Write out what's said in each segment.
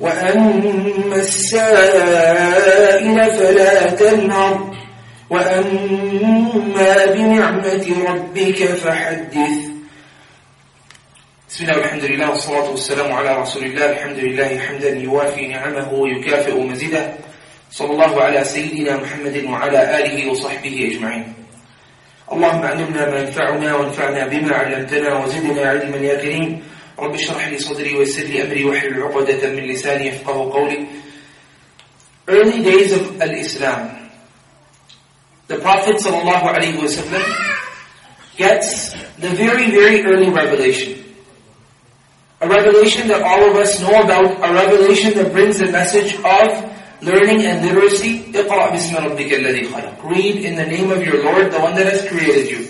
وأما السائل فلا تنهر وأما بنعمة ربك فحدث. بسم الله والحمد لله والصلاة والسلام على رسول الله. الحمد لله حمدا يوافي نعمه ويكافئ مزيده. صلى الله على سيدنا محمد وعلى آله وصحبه أجمعين. اللهم علمنا ما ينفعنا وانفعنا بما علمتنا وزدنا علما يا كريم. رب اشرح لي صدري ويسر لي أمري واحلل عقدة من لساني يفقه قولي Early days of Al-Islam The Prophet sallallahu alaihi wasallam gets the very, very early revelation. A revelation that all of us know about, a revelation that brings the message of learning and literacy. اقرأ بسم ربك الذي خلق. Read in the name of your Lord, the one that has created you.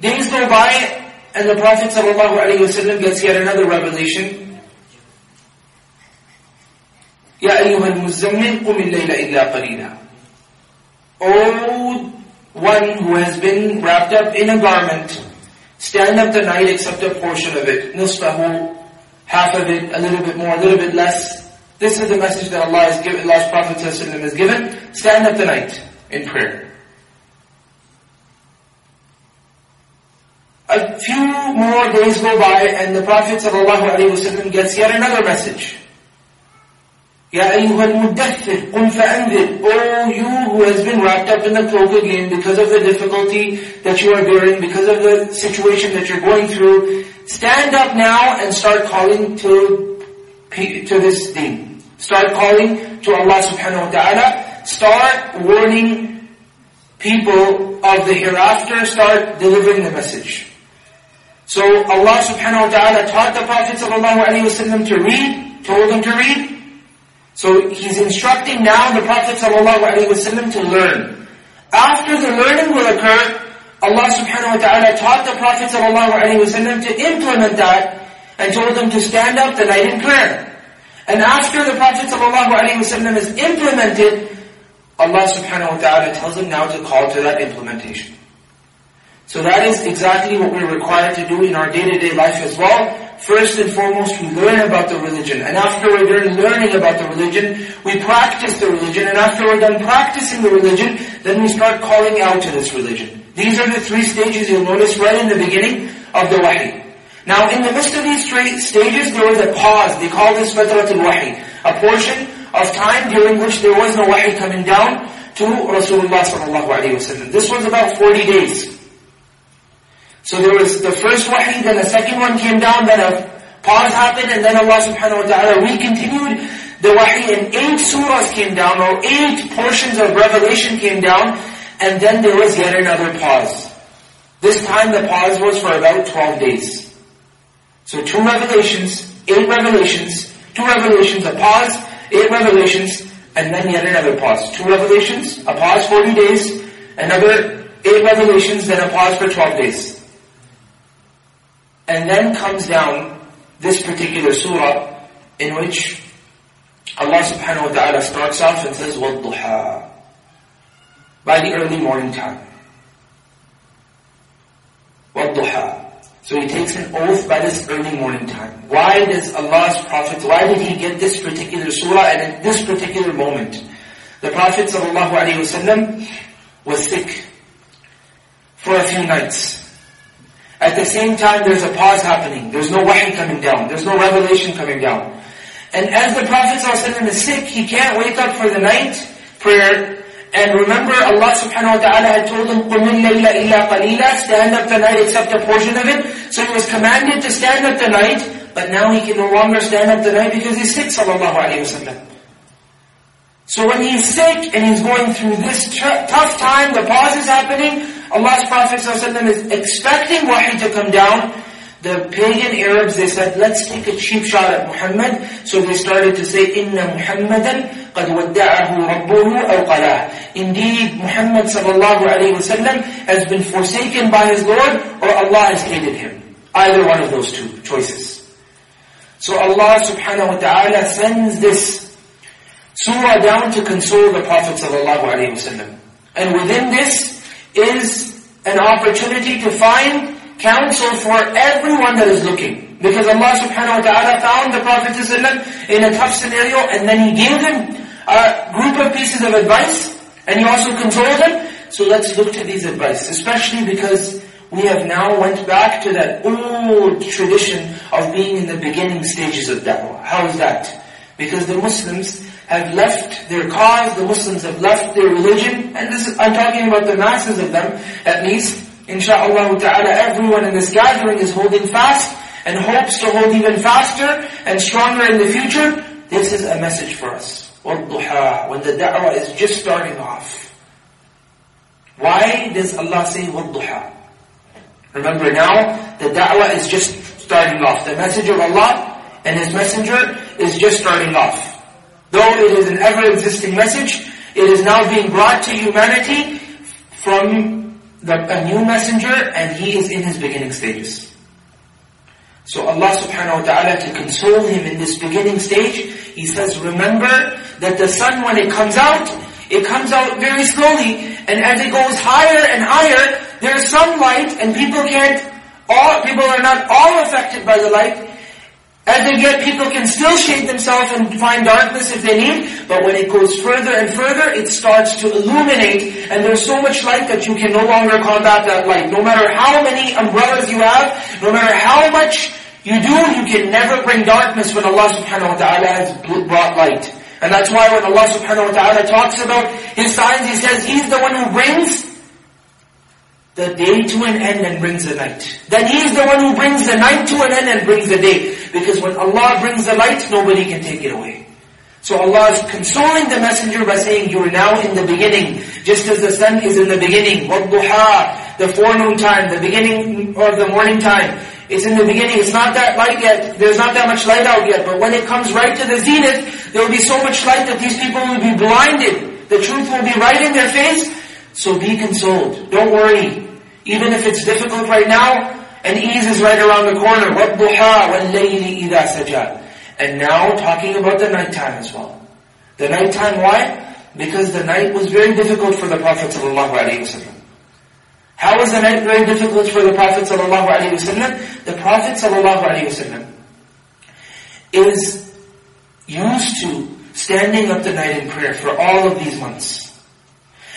Days go by and the Prophet ﷺ gets yet another revelation. يا أيها المزمل قم الليل إلا قليلا. O one who has been wrapped up in a garment, stand up the night except a portion of it. نصفه, half of it, a little bit more, a little bit less. This is the message that Allah has given, Allah's Prophet ﷺ has given. Stand up the night in prayer. a few more days go by and the Prophet ﷺ gets yet another message. Ya ayyuhal muddathir, qum fa'anzir. Oh, you who has been wrapped up in the cloak again because of the difficulty that you are bearing, because of the situation that you're going through, stand up now and start calling to, to this deen. Start calling to Allah subhanahu wa ta'ala. Start warning people of the hereafter. Start delivering the message. So Allah subhanahu wa ta'ala taught the Prophet sallallahu alayhi wasallam to read, told him to read. So He's instructing now the Prophet sallallahu alayhi wasallam to learn. After the learning will occur, Allah subhanahu wa ta'ala taught the Prophet sallallahu alayhi wasallam to implement that and told him to stand up the night in prayer. And after the Prophet wasallam is implemented, Allah subhanahu wa ta'ala tells him now to call to that implementation. So that is exactly what we're required to do in our day-to-day life as well. First and foremost, we learn about the religion. And after we're done learning about the religion, we practice the religion. And after we're done practicing the religion, then we start calling out to this religion. These are the three stages you'll notice right in the beginning of the wahi. Now, in the midst of these three stages, there was a pause. They call this Fatratul Wahi. A portion of time during which there was no wahi coming down to Rasulullah sallallahu alayhi wa This was about 40 days. So there was the first wahi, then the second one came down, then a pause happened, and then Allah subhanahu wa ta'ala recontinued the wahi, and eight surahs came down, or eight portions of revelation came down, and then there was yet another pause. This time the pause was for about 12 days. So two revelations, eight revelations, two revelations, a pause, eight revelations, and then yet another pause. Two revelations, a pause 40 days, another eight revelations, then a pause for 12 days. And then comes down this particular surah in which Allah subhanahu wa ta'ala starts off and says, وَالضُّحَى By the early morning time. وَالضُّحَى so he takes an oath by this early morning time. Why does Allah's Prophet, why did he get this particular surah and at this particular moment? The Prophet ﷺ was sick for a few nights. At the same time, there's a pause happening. There's no wahi coming down. There's no revelation coming down. And as the Prophet ﷺ is sick, he can't wake up for the night prayer and remember Allah subhanahu wa ta'ala had told him, قُمِ اللَّيْلَ إِلَّا قَلِيلًا Stand up the night except a portion of it. So he was commanded to stand up the night, but now he can no longer stand up the night because he's sick sallallahu alayhi wa So when he's sick and he's going through this tough time, the pause is happening, Allah's Prophet ﷺ is expecting wahi to come down, the pagan Arabs, they said, let's take a cheap shot at Muhammad. So they started to say, إِنَّ مُحَمَّدًا قَدْ وَدَّعَهُ رَبُّهُ أَوْ قَلَاهُ Indeed, Muhammad sallallahu alayhi wasallam has been forsaken by his Lord, or Allah has hated him. Either one of those two choices. So Allah subhanahu wa ta'ala sends this surah down to console the Prophet sallallahu alayhi wasallam. And within this is an opportunity to find counsel for everyone that is looking. Because Allah subhanahu wa ta'ala found the Prophet in a tough scenario and then He gave him a group of pieces of advice and He also consoled him. So let's look to these advice, especially because we have now went back to that old tradition of being in the beginning stages of da'wah. How is that? Because the Muslims have left their cause, the Muslims have left their religion, and this is, I'm talking about the masses of them, at least, Insha'Allah ta'ala, everyone in this gathering is holding fast and hopes to hold even faster and stronger in the future. This is a message for us. وَالضُّحَى When the da'wah is just starting off. Why does Allah say وَالضُّحَى? Remember now, the da'wah is just starting off. The message of Allah and His Messenger is just starting off. Though it is an ever-existing message, it is now being brought to humanity from the, a new messenger and he is in his beginning stages. So Allah subhanahu wa ta'ala to console him in this beginning stage, He says, remember that the sun when it comes out, it comes out very slowly, and as it goes higher and higher, there's some light, and people can't, all, people are not all affected by the light, as they get, people can still shade themselves and find darkness if they need, but when it goes further and further, it starts to illuminate, and there's so much light that you can no longer combat that light. No matter how many umbrellas you have, no matter how much you do, you can never bring darkness when Allah subhanahu wa ta'ala has brought light. And that's why when Allah subhanahu wa ta'ala talks about His signs, He says He's the one who brings the day to an end and brings the night. Then He is the one who brings the night to an end and brings the day. Because when Allah brings the light, nobody can take it away. So Allah is consoling the messenger by saying, you are now in the beginning. Just as the sun is in the beginning. وَالضُّحَى The forenoon time, the beginning of the morning time. It's in the beginning, it's not that light yet. There's not that much light out yet. But when it comes right to the zenith, there will be so much light that these people will be blinded. The truth will be right in their face. So be consoled. Don't worry. Even if it's difficult right now, and ease is right around the corner. وَالضُّحَى وَاللَّيْلِ إِذَا سَجَى And now talking about the nighttime as well. The nighttime, why? Because the night was very difficult for the Prophet ﷺ. How was the night very difficult for the Prophet ﷺ? The Prophet ﷺ is used to standing up the night in prayer for all of these months.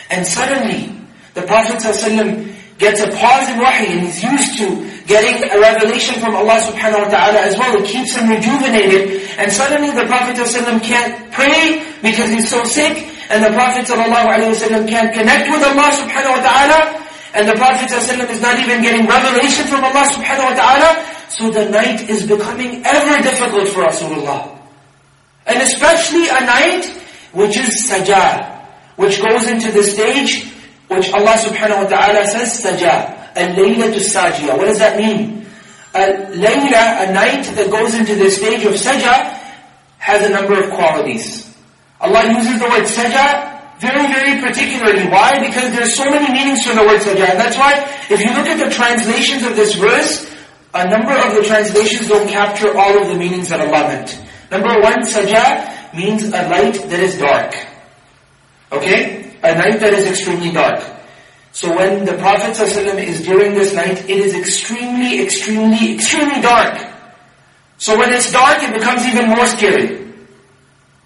And suddenly, the Prophet ﷺ gets a pause in wahi and he's used to getting a revelation from Allah subhanahu wa ta'ala as well. It keeps him rejuvenated. And suddenly the Prophet ﷺ can't pray because he's so sick. And the Prophet ﷺ can't connect with Allah subhanahu wa ta'ala. And the Prophet ﷺ is not even getting revelation from Allah subhanahu wa ta'ala. So the night is becoming ever difficult for Rasulullah. And especially a night which is sajah, which goes into the stage which Allah subhanahu wa ta'ala says, sajah, al-layla sajiyah. What does that mean? A layla, a night that goes into the stage of sajah, has a number of qualities. Allah uses the word sajah very, very particularly. Why? Because there's so many meanings for the word sajah. And that's why, if you look at the translations of this verse, a number of the translations don't capture all of the meanings that Allah meant. Number one, sajah means a light that is dark. Okay? A night that is extremely dark. So when the Prophet ﷺ is during this night, it is extremely, extremely, extremely dark. So when it's dark, it becomes even more scary.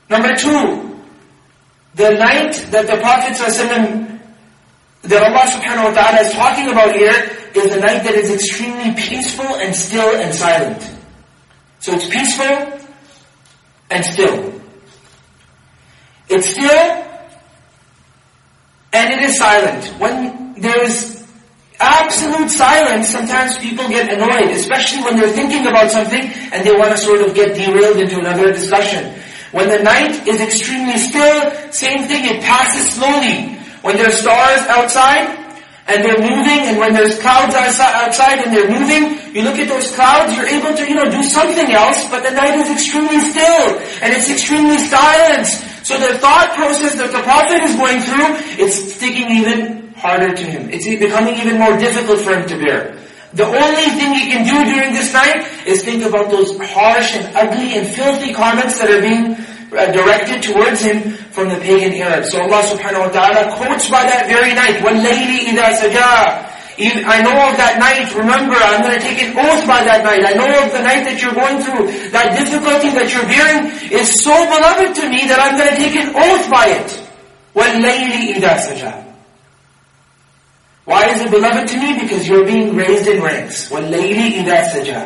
Number two, the night that the Prophet ﷺ, that Allah subhanahu wa ta'ala is talking about here, is the night that is extremely peaceful and still and silent. So it's peaceful and still. It's still and it is silent. When there is absolute silence, sometimes people get annoyed, especially when they're thinking about something and they want to sort of get derailed into another discussion. When the night is extremely still, same thing, it passes slowly. When there are stars outside, and they're moving, and when there's clouds outside and they're moving, you look at those clouds, you're able to, you know, do something else, but the night is extremely still, and it's extremely silent. So the thought process that the Prophet is going through, it's sticking even harder to him. It's becoming even more difficult for him to bear. The only thing he can do during this night is think about those harsh and ugly and filthy comments that are being uh, directed towards him from the pagan Arabs. So Allah subhanahu wa ta'ala quotes by that very night, وَاللَّيْلِ إِذَا سَجَى I know of that night, remember, I'm going to take an oath by that night. I know of the night that you're going through. That difficulty that you're bearing is so beloved to me that I'm going to take an oath by it. وَاللَّيْلِ إِذَا سَجَى Why is it beloved to me? Because you're being raised in ranks. وَاللَّيْلِ إِذَا سَجَى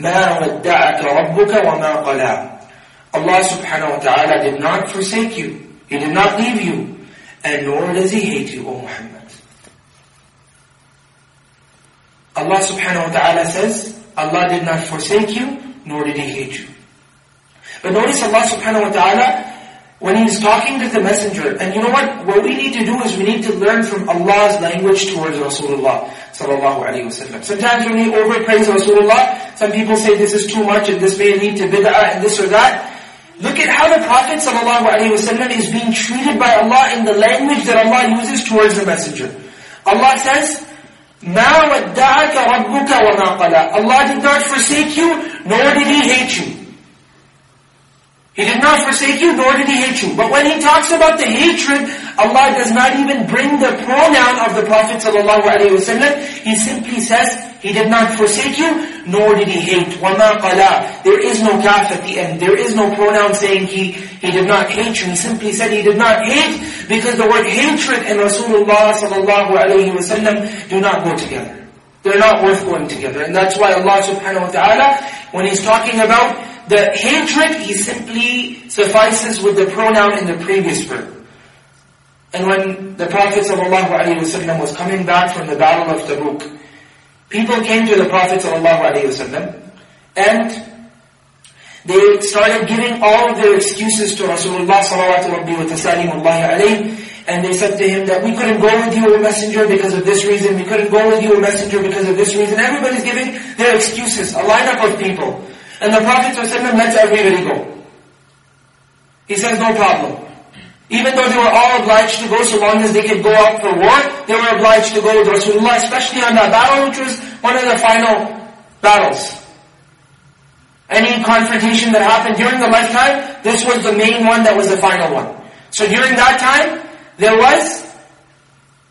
مَا وَدَّعَكَ رَبُّكَ وَمَا قَلَى Allah subhanahu wa ta'ala did not forsake you. He did not leave you. And nor does He hate you, O Muhammad. Allah subhanahu wa ta'ala says, Allah did not forsake you, nor did He hate you. But notice Allah subhanahu wa ta'ala, when He's talking to the messenger, and you know what? What we need to do is we need to learn from Allah's language towards Rasulullah sallallahu alayhi wa Sometimes when we overpraise Rasulullah, some people say this is too much and this may lead to bid'ah and this or that. Look at how the Prophet ﷺ is being treated by Allah in the language that Allah uses towards the messenger. Allah says, Ma wadda'aka rabbuka wa ma. Allah did not forsake you, nor did He hate you. He did not forsake you, nor did He hate you. But when He talks about the hatred, Allah does not even bring the pronoun of the Prophet ﷺ. He simply says, he did not forsake you, nor did He hate. وَمَا قَلَى There is no kaf at the end. There is no pronoun saying He, he did not hate you. He simply said He did not hate because the word hatred and Rasulullah sallallahu alayhi wa do not go together. They're not worth going together. And that's why Allah subhanahu wa ta'ala, when He's talking about the hatred, He simply suffices with the pronoun in the previous verb. And when the Prophet ﷺ was coming back from the Battle of Tabuk, People came to the Prophet and they started giving all their excuses to Rasulullah and they said to him that we couldn't go with you, a messenger, because of this reason. We couldn't go with you, a messenger, because of this reason. Everybody's giving their excuses, a lineup of people. And the Prophet ﷺ lets everybody go. He says, no problem. Even though they were all obliged to go, so long as they could go out for war, they were obliged to go with Rasulullah, especially on that battle, which was one of the final battles. Any confrontation that happened during the lifetime, this was the main one that was the final one. So during that time, there was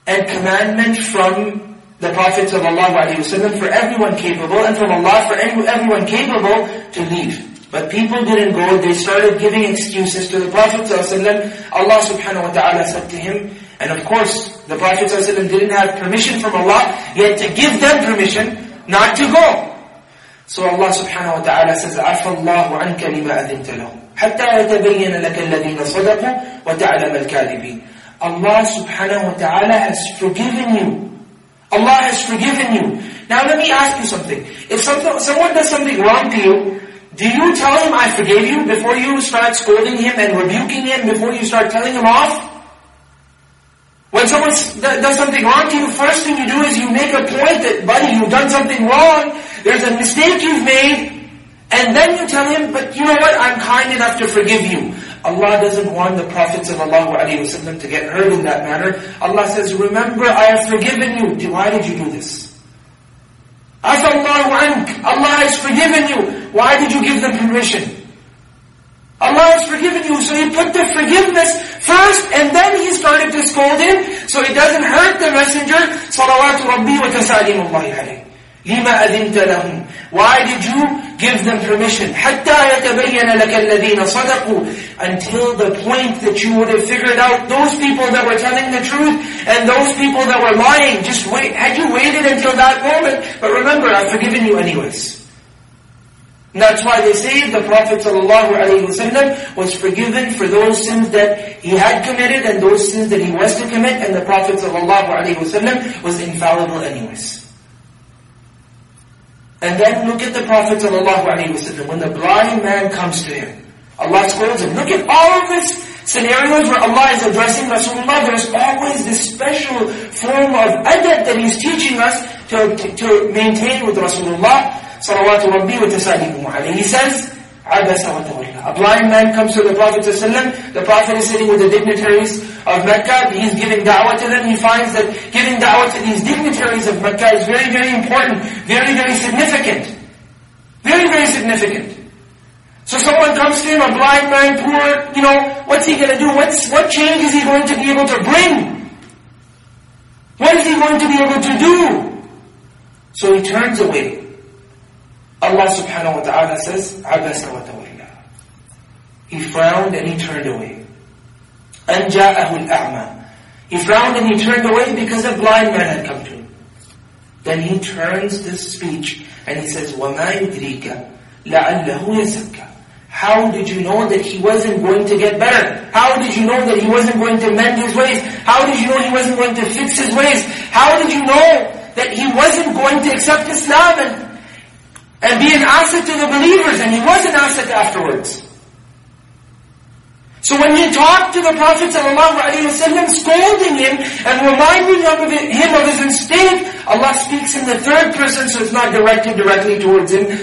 a commandment from the prophets of Allah for everyone capable, and from Allah for everyone capable to leave. But people didn't go, they started giving excuses to the Prophet ﷺ. Allah subhanahu wa ta'ala said to him, and of course, the Prophet ﷺ didn't have permission from Allah, yet to give them permission not to go. So Allah subhanahu wa ta'ala says, عَفَى اللَّهُ عَنْكَ لِمَا أَذِنْتَ لَهُمْ حَتَّى يَتَبَيَّنَ لَكَ الَّذِينَ صَدَقُوا وَتَعْلَمَ الْكَاذِبِينَ Allah subhanahu wa ta'ala has forgiven you. Allah has forgiven you. Now let me ask you something. If someone does something wrong to you, do you tell him, I forgave you, before you start scolding him and rebuking him, before you start telling him off? When someone does something wrong to you, first thing you do is you make a point that, buddy, you've done something wrong, there's a mistake you've made, and then you tell him, but you know what, I'm kind enough to forgive you. Allah doesn't want the Prophet ﷺ to get hurt in that manner. Allah says, remember, I have forgiven you. Why did you do this? Afallahu ank. Allah has forgiven you. Why did you give them permission? Allah has forgiven you. So he put the forgiveness first and then he started to scold him so it doesn't hurt the messenger. Salawatu Rabbi wa tasalimullahi alayhi. Lima adhinta lahum. Why did you give them permission? حتى يتبين لك الذين صدقوا Until the point that you would have figured out those people that were telling the truth and those people that were lying. Just wait. Had you waited until that moment, but remember, I've forgiven you anyways. And that's why they say the Prophet ﷺ was forgiven for those sins that he had committed and those sins that he was to commit, and the Prophet ﷺ was infallible anyways. And then look at the Prophet. When the blind man comes to him, Allah scolds him. Look at all of this scenarios where Allah is addressing Rasulullah. There's always this special form of adab that He's teaching us to, to, to maintain with Rasulullah. Salawatu Rabbi wa tasalimu He says, A blind man comes to the Prophet ﷺ. The Prophet is sitting with the dignitaries of Mecca. He's giving da'wah to them. He finds that giving da'wah to these dignitaries of Mecca is very, very important. Very, very significant. Very, very significant. So someone comes to him, a blind man, poor, you know, what's he going to do? What's, what change is he going to be able to bring? What is he going to be able to do? So he turns away. Allah subhanahu wa ta'ala says, عَبَسَ وَتَوَلَّى He frowned and he turned away. أَنْ جَاءَهُ الْأَعْمَى He frowned and he turned away because a blind man had come to him. Then he turns this speech and he says, وَمَا يُدْرِيكَ لَعَلَّهُ يَزَكَّى How did you know that he wasn't going to get better? How did you know that he wasn't going to mend his ways? How did you know he wasn't going to fix his ways? How did you know that he wasn't going to accept Islam and be an asset to the believers, and he was an asset afterwards. So when he talked to the Prophet ﷺ, scolding him and reminding him of his mistake, Allah speaks in the third person, so it's not directed directly towards him. He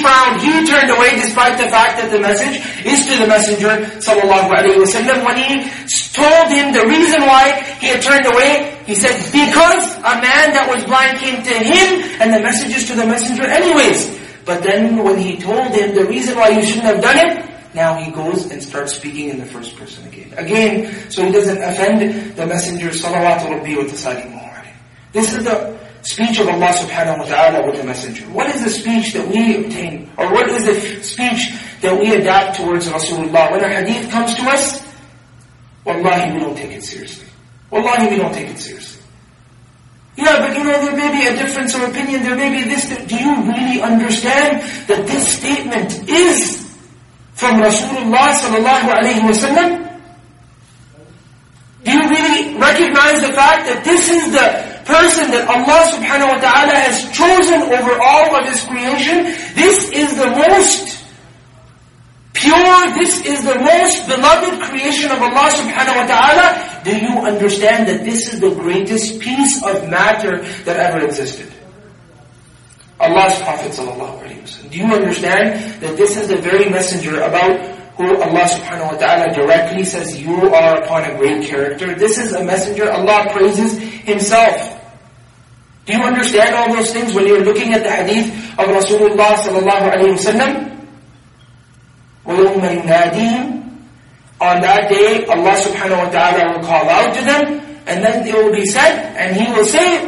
found, he turned away despite the fact that the message is to the Messenger ﷺ. When he told him the reason why he had turned away, he said, because a man that was blind came to him, and the message is to the Messenger anyways. But then when he told him the reason why you shouldn't have done it, now he goes and starts speaking in the first person again. Again, so he doesn't offend the Messenger, salawatu rabbi wa tasalimu This is the speech of Allah subhanahu wa ta'ala with the Messenger. What is the speech that we obtain? Or what is the speech that we adapt towards Rasulullah? When a hadith comes to us, wallahi we don't take it seriously. Wallahi we don't take it seriously. Yeah, but you know, there may be a difference of opinion, there may be this, do you really understand that this statement is from Rasulullah sallallahu alayhi wasallam? Do you really recognize the fact that this is the person that Allah subhanahu wa ta'ala has chosen over all of His creation? This is the most pure, this is the most beloved creation of Allah subhanahu wa ta'ala. Do you understand that this is the greatest piece of matter that ever existed? Allah's Prophet ﷺ. Do you understand that this is the very messenger about who Allah subhanahu wa ta'ala directly says, you are upon a great character. This is a messenger Allah praises Himself. Do you understand all those things when you're looking at the hadith of Rasulullah sallallahu alayhi wa sallam? وَيَوْمَ يُنَادِيهِمْ On that day, Allah subhanahu wa ta'ala will call out to them, and then it will be said, and He will say,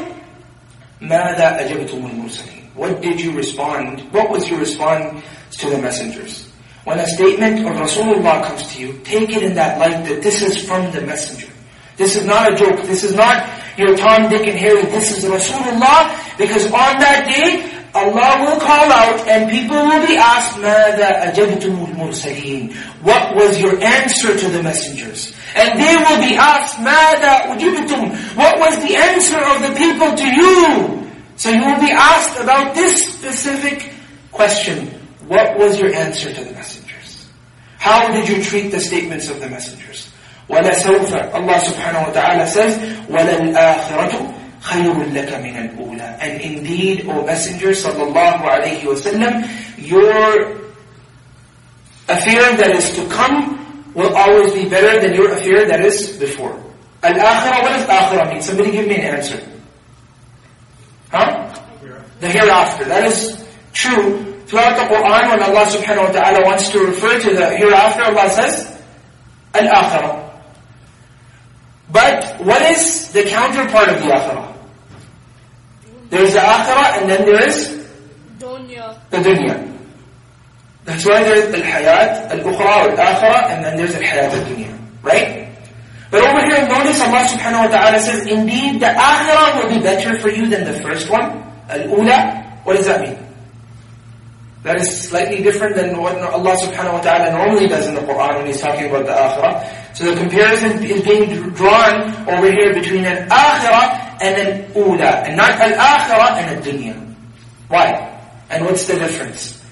مَاذَا أَجَبْتُمُ الْمُرْسَلِينَ what did you respond? What was your response to the messengers? When a statement of Rasulullah comes to you, take it in that light that this is from the messenger. This is not a joke. This is not your Tom, Dick, and Harry. This is Rasulullah because on that day, Allah will call out and people will be asked, مَاذَا أَجَبْتُمُ الْمُرْسَلِينَ What was your answer to the messengers? And they will be asked, مَاذَا أُجِبْتُمْ What was the answer of the people to you? So you will be asked about this specific question. What was your answer to the messengers? How did you treat the statements of the messengers? وَلَسَوْفَ Allah subhanahu wa ta'ala says, وَلَلْآخِرَةُ خَيْرٌ لَكَ مِنَ الْأُولَى And indeed, O Messenger sallallahu alayhi wa sallam, your affair that is to come will always be better than your affair that is before. Al-akhirah, what does akhirah mean? Somebody give me an answer. The hereafter. That is true. throughout the Quran when Allah subhanahu wa ta'ala wants to refer to the hereafter, Allah says, Al-Akhirah. But what is the counterpart of the Akhirah? There's the Akhirah and then there is Dunya. the dunya. That's why there's al-hayat, al-ukhra, al-akhirah, and then there's al-hayat al-dunya. Right? But over here, notice Allah subhanahu wa ta'ala says, Indeed, the akhirah will be better for you than the first one. Al-ula. What does that mean? That is slightly different than what Allah subhanahu wa ta'ala normally does in the Quran when He's talking about the akhirah. So the comparison is being drawn over here between an akhirah and an ula. And not al-akhirah and al-dunya. Why? And what's the difference?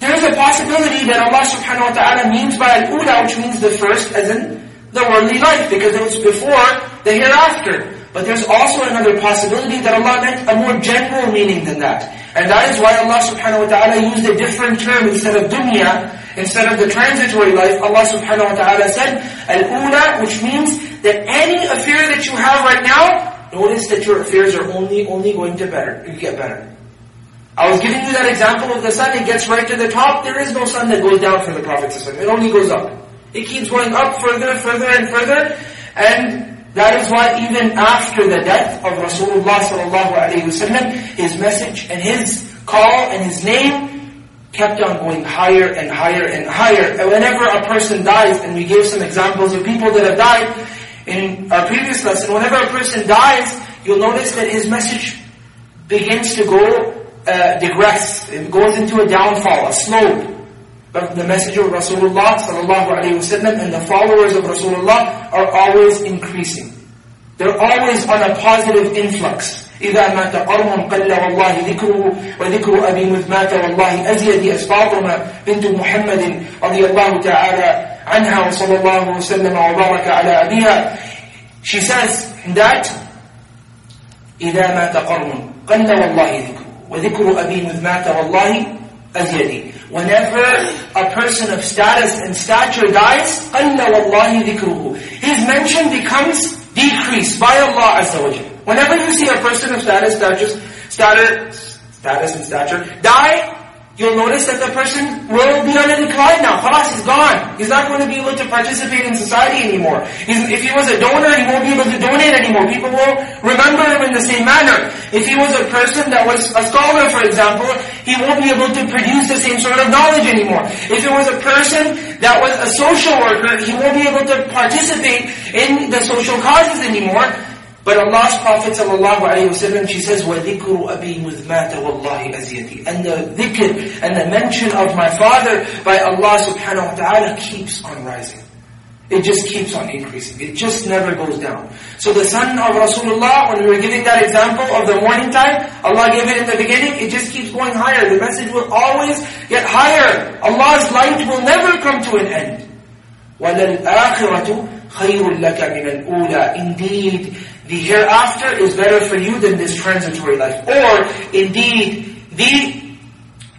There is a possibility that Allah subhanahu wa ta'ala means by al-ula, which means the first, as in the worldly life, because it was before the hereafter. But there's also another possibility that Allah meant a more general meaning than that. And that is why Allah subhanahu wa ta'ala used a different term instead of dunya, instead of the transitory life, Allah subhanahu wa ta'ala said, al-ula, which means that any affair that you have right now, notice that your affairs are only, only going to better, get better. I was giving you that example of the sun, it gets right to the top, there is no sun that goes down for the Prophet it only goes up. It keeps going up further, further and further, and that is why even after the death of Rasulullah sallallahu wasallam, his message and his call and his name kept on going higher and higher and higher. And whenever a person dies, and we gave some examples of people that have died in our previous lesson, whenever a person dies, you'll notice that his message begins to go uh, digress. It goes into a downfall, a slope But the message of Rasulullah sallallahu alaihi wasallam and the followers of Rasulullah are always increasing. They're always on a positive influx. إذا مات قرن قل والله ذكره وذكر أبي مذ مات والله أزيد أسباطنا بنت محمد رضي الله تعالى عنها وصلى الله وسلم وبارك على أبيها She says that إذا مات قرن قل والله ذكره وذكر أبي مذ مات والله أزيد Whenever a person of status and stature dies, قَلَّ وَاللَّهِ ذِكْرُهُ His mention becomes decreased by Allah Azza wa Whenever you see a person of status, status, status, status and stature die, you'll notice that the person will be on a decline now. Khalas, he's gone. He's not going to be able to participate in society anymore. He's, if he was a donor, he won't be able to donate anymore. People will remember him in the same manner. If he was a person that was a scholar, for example, he won't be able to produce the same sort of knowledge anymore. If it was a person that was a social worker, he won't be able to participate in the social causes anymore. But Allah's Prophet وسلم, she says, وَذِكْرُ أَبِي مُذْمَاتَ وَاللَّهِ أَزْيَدِي And the dhikr and the mention of my father by Allah subhanahu wa ta'ala keeps on rising. It just keeps on increasing. It just never goes down. So the sun of Rasulullah, when we were giving that example of the morning time, Allah gave it in the beginning, it just keeps going higher. The message will always get higher. Allah's light will never come to an end. وَلَلْآخِرَةُ خَيْرٌ لَكَ مِنَ الْأُولَى Indeed, the hereafter is better for you than this transitory life. Or, indeed, the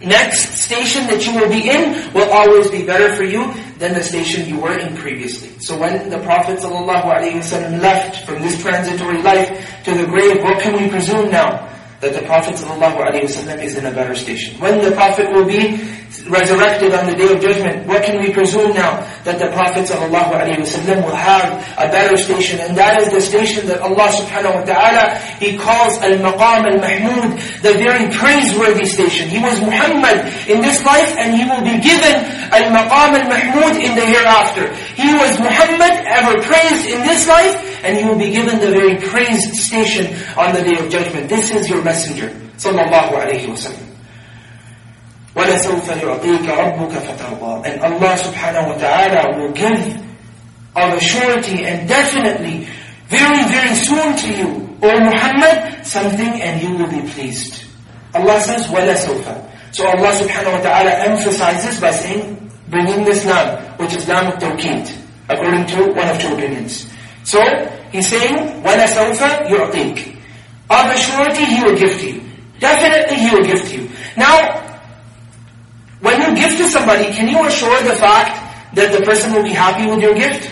next station that you will be in will always be better for you than the station you were in previously. So when the Prophet ﷺ left from this transitory life to the grave, what can we presume now? That the Prophet ﷺ is in a better station. When the Prophet will be resurrected on the day of judgment, what can we presume now? That the Prophets Prophet ﷺ will have a better station, and that is the station that Allah subhanahu wa ta'ala, He calls Al-Maqam Al-Mahmud, the very praiseworthy station. He was Muhammad in this life, and He will be given Al-Maqam Al-Mahmud in the hereafter. He was Muhammad, ever praised in this life, and He will be given the very praised station on the day of judgment. This is your messenger, sallallahu alayhi wa sallam. وَلَسَوْفَ يُعْطِيكَ رَبُّكَ فَتَرْضَى And Allah subhanahu wa ta'ala will give of a surety and definitely very, very soon to you, O Muhammad, something and you will be pleased. Allah says, وَلَسَوْفَ So Allah subhanahu wa ta'ala emphasizes by saying, bringing this lam, which is lam of-tawqeed, according to one of two opinions. So, He's saying, وَلَسَوْفَ يُعْطِيكَ Of a surety He will give to you. Definitely He will give to you. Now, when you give to somebody, can you assure the fact that the person will be happy with your gift?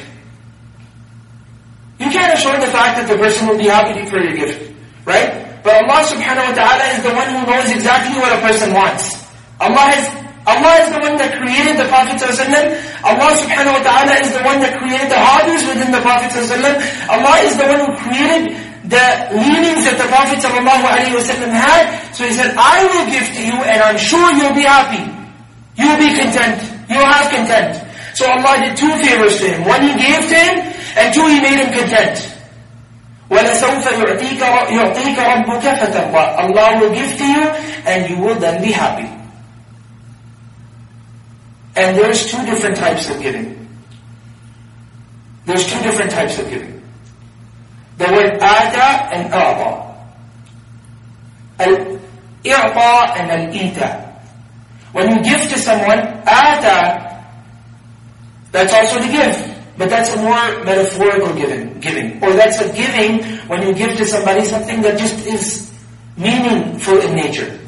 You can't assure the fact that the person will be happy for your gift, right? But Allah subhanahu wa ta'ala is the one who knows exactly what a person wants. Allah has Allah is the one that created the Prophet ﷺ. Allah subhanahu wa ta'ala is the one that created the hobbies within the Prophet ﷺ. Allah is the one who created the leanings that the Prophet ﷺ had. So he said, I will give to you and I'm sure you'll be happy. You'll be content. You'll have content. So Allah did two favors to him. One, He gave to him, and two, He made him content. وَلَسَوْفَ يُعْطِيكَ, يُعْطِيكَ رَبُّكَ فَتَرْضَى Allah will give to you, and you will then be happy. And there's two different types of giving. There's two different types of giving. The word ata and a'ta. Al-i'ta and al-ita. When you give to someone, ata, that's also the give. But that's a more metaphorical giving, giving. Or that's a giving when you give to somebody something that just is meaningful in nature.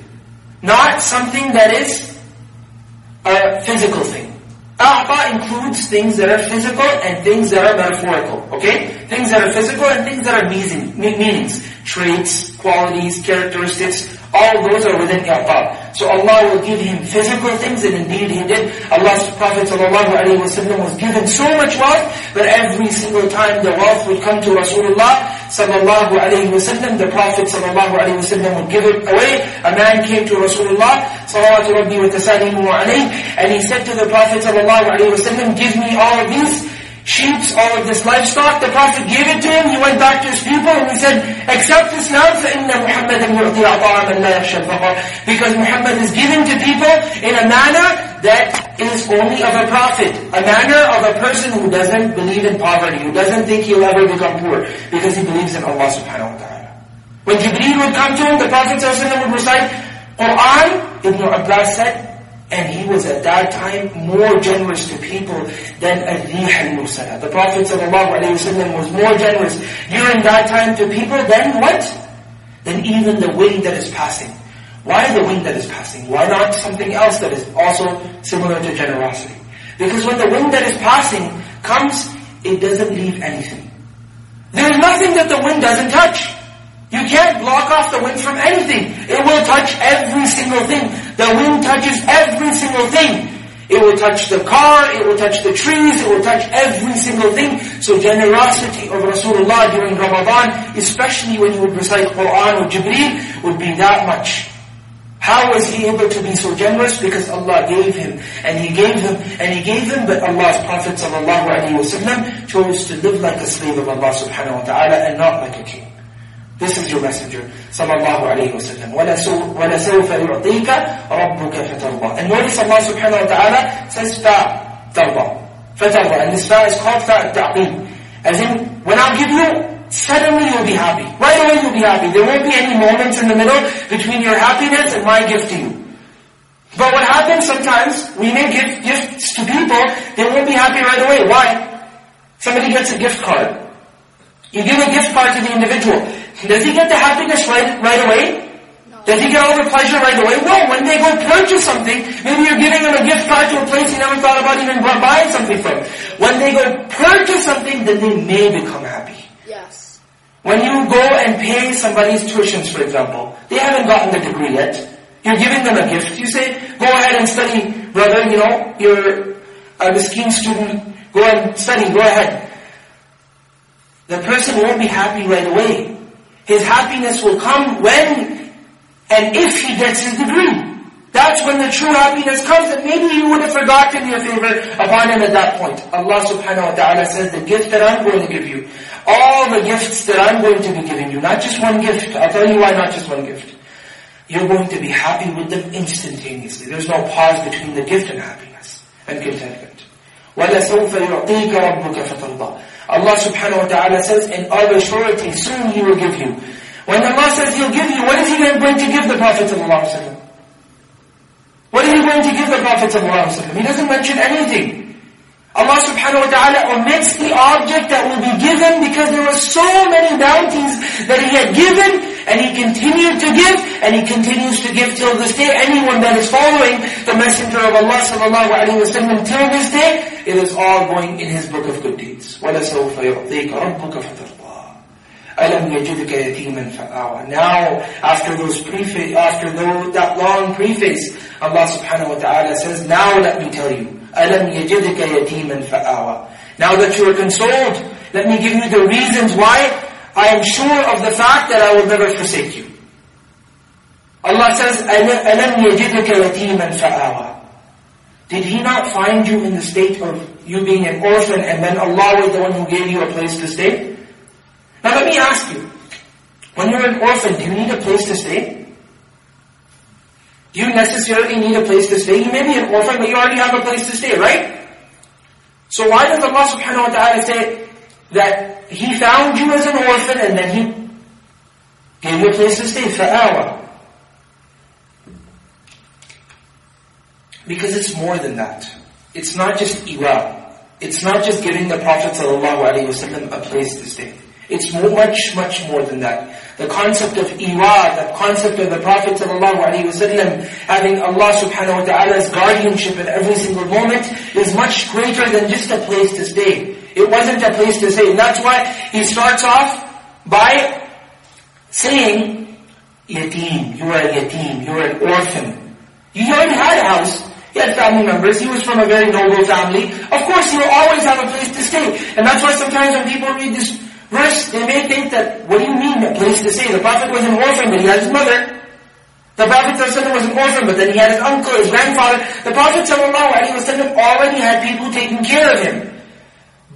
Not something that is a physical thing. A'ta includes things that are physical and things that are metaphorical. Okay? Things that are physical and things that are meanings. Traits, qualities, characteristics, all those are within i'ta. So Allah will give him physical things, and indeed He did. Allah's Prophet ﷺ was given so much wealth, but every single time the wealth would come to Rasulullah wasallam, the Prophet wasallam would give it away. A man came to Rasulullah sallallahu alayhi and he said to the Prophet wasallam, give me all these sheep, all of this livestock. The Prophet gave it to him. He went back to his people and he said, accept Islam فَإِنَّ مُحَمَّدًا يُعْطِي عَطَاءً مَنْ لَا يَخْشَى الْفَقَرَ Because Muhammad is given to people in a manner that is only of a prophet. A manner of a person who doesn't believe in poverty, who doesn't think he'll ever become poor, because he believes in Allah subhanahu wa ta'ala. When Jibreel would come to him, the Prophet would recite Quran, Ibn Abbas said, and he was at that time more generous to people than Al-Rih al-Mursala. The Prophet ﷺ was more generous during that time to people than what? Than even the wind that is passing. Why the wind that is passing? Why not something else that is also similar to generosity? Because when the wind that is passing comes, it doesn't leave anything. There is nothing that the wind doesn't touch. You can't block off the wind from anything. It will touch every single thing. The wind touches every single thing. It will touch the car, it will touch the trees, it will touch every single thing. So generosity of Rasulullah during Ramadan, especially when he would recite Quran or Jibreel, would be that much. How was he able to be so generous? Because Allah gave him, and He gave him, and He gave him, but Allah's Prophet ﷺ chose to live like a slave of Allah subhanahu wa ta'ala and not like a king. This is your messenger, sallallahu alayhi wa sallam. وَلَسَوْفَ يُعْطِيكَ رَبُّكَ فَتَرْضَى And notice Allah subhanahu wa ta'ala says فَتَرْضَى فَتَرْضَى And this fa is called fa al As in, when I give you, suddenly you'll be happy. Right away you'll be happy. There won't be any moments in the middle between your happiness and my gift to you. But what happens sometimes, we may give gifts to people, they won't be happy right away. Why? Somebody gets a gift card. You give a gift card to the individual. Does he get the happiness right, right away? Does he get all the pleasure right away? Well, when they go purchase something, maybe you're giving them a gift card to a place he never thought about even buying something from. When they go purchase something, then they may become happy. Yes. When you go and pay somebody's tuitions, for example, they haven't gotten the degree yet. You're giving them a gift. You say, go ahead and study, brother, you know, you're a miskeen student, go and study, go ahead. The person won't be happy right away. His happiness will come when and if he gets his degree. That's when the true happiness comes and maybe you would have forgotten your favor upon him at that point. Allah subhanahu wa ta'ala says, the gift that I'm going to give you, all the gifts that I'm going to be giving you, not just one gift. I'll tell you why not just one gift. You're going to be happy with them instantaneously. There's no pause between the gift and happiness and contentment. وَلَسَوْفَ يُعْطِيكَ رَبُّكَ فَتَرْضَى Allah subhanahu wa ta'ala says, in all surety, soon He will give you. When Allah says He'll give you, what is He going to give the Prophet ﷺ? What is He going to give the Prophet ﷺ? He doesn't mention anything. Allah subhanahu wa ta'ala omits the object that will be given because there were so many bounties that He had given and He continued to give and He continues to give till this day. Anyone that is following the Messenger of Allah sallallahu alayhi wa sallam till this day, it is all going in his book of good deeds. وَلَسَوْفَ يُعْطِيكَ رَبُّكَ فَتَرْضَى أَلَمْ يَجِدْكَ يَتِيمًا فَآوَى Now, after those preface, after those, that long preface, Allah subhanahu wa ta'ala says, now let me tell you, أَلَمْ يَجِدْكَ يَتِيمًا فَآوَى Now that you are consoled, let me give you the reasons why I am sure of the fact that I will never forsake you. Allah says, أَلَمْ يَجِدْكَ يَتِيمًا فَآوَى Did He not find you in the state of you being an orphan and then Allah was the one who gave you a place to stay? Now let me ask you, when you're an orphan, do you need a place to stay? Do you necessarily need a place to stay? You may be an orphan, but you already have a place to stay, right? So why does Allah subhanahu wa ta'ala say that he found you as an orphan and then he gave you a place to stay for hour. Because it's more than that. It's not just iwa. It's not just giving the Prophet ﷺ a place to stay. It's much, much more than that. The concept of iwa, the concept of the Prophet ﷺ having Allah subhanahu wa ta'ala's guardianship at every single moment is much greater than just a place to stay. It wasn't a place to stay. And that's why he starts off by saying, yatim, you are a yatim, you are an orphan. You already had a house, he had family members. He was from a very noble family. Of course, he will always have a place to stay. And that's why sometimes when people read this verse, they may think that, what do you mean a place to stay? The Prophet was an orphan, but he had his mother. The Prophet was an orphan, but then he had his uncle, his grandfather. The Prophet ﷺ already had people taking care of him.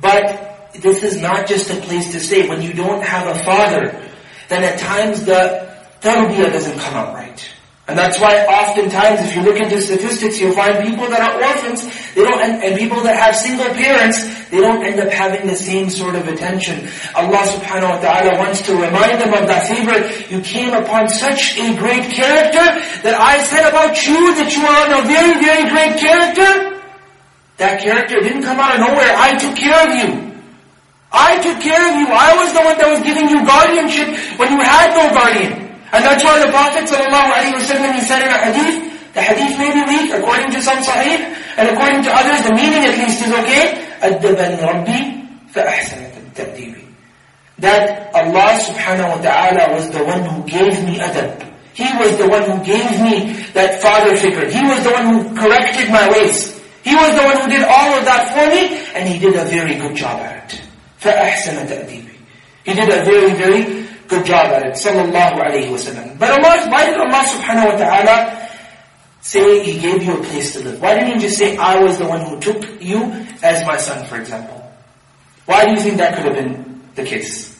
But this is not just a place to stay. When you don't have a father, then at times the tarbiyah doesn't come out right. And that's why oftentimes if you look into statistics, you'll find people that are orphans, they don't, and, and, people that have single parents, they don't end up having the same sort of attention. Allah subhanahu wa ta'ala wants to remind them of that favor. You came upon such a great character that I said about you that you are a very, very great character. That character didn't come out of nowhere. I took care of you. I took care of you. I was the one that was giving you guardianship when you had no guardian. And that's why the Prophet ﷺ, he said in a hadith, the hadith may be weak according to some sahih, and according to others, the meaning at least is okay. أَدَّبَنِ رَبِّي فَأَحْسَنَ تَأْدِيبِ That Allah subhanahu wa ta'ala was the one who gave me adab. He was the one who gave me that father figure. He was the one who corrected my ways. He was the one who did all of that for me, and he did a very good job at it. فَأَحْسَنَ تَأْدِيبِ He did a very, very good job at it. Sallallahu alayhi wasallam. But Allah, why did Allah subhanahu wa ta'ala say He gave you a place to live? Why didn't He just say, I was the one who took you as my son, for example? Why do you think that could have been the case?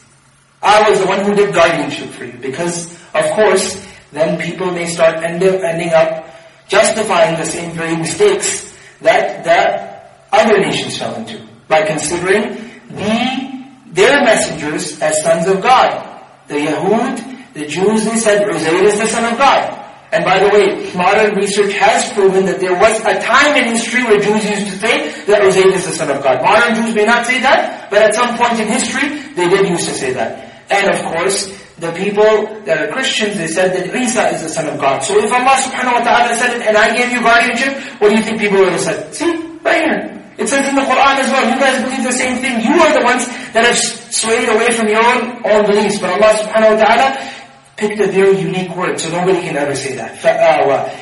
I was the one who did guardianship for you. Because, of course, then people may start end up, ending up justifying the same very mistakes that the other nations fell into. By considering the, their messengers as sons of God. The Yahud, the Jews, they said Uzair is the son of God. And by the way, modern research has proven that there was a time in history where Jews used to say that Uzair is the son of God. Modern Jews may not say that, but at some point in history, they did used to say that. And of course, the people that are Christians, they said that Isa is the son of God. So if Allah subhanahu wa ta'ala said it and I gave you guardianship, what do you think people would have said? See, right here. It says in the Quran as well, you guys believe the same thing. You are the ones that have swayed away from your own, own beliefs. But Allah subhanahu wa ta'ala picked a very unique word, so nobody can ever say that.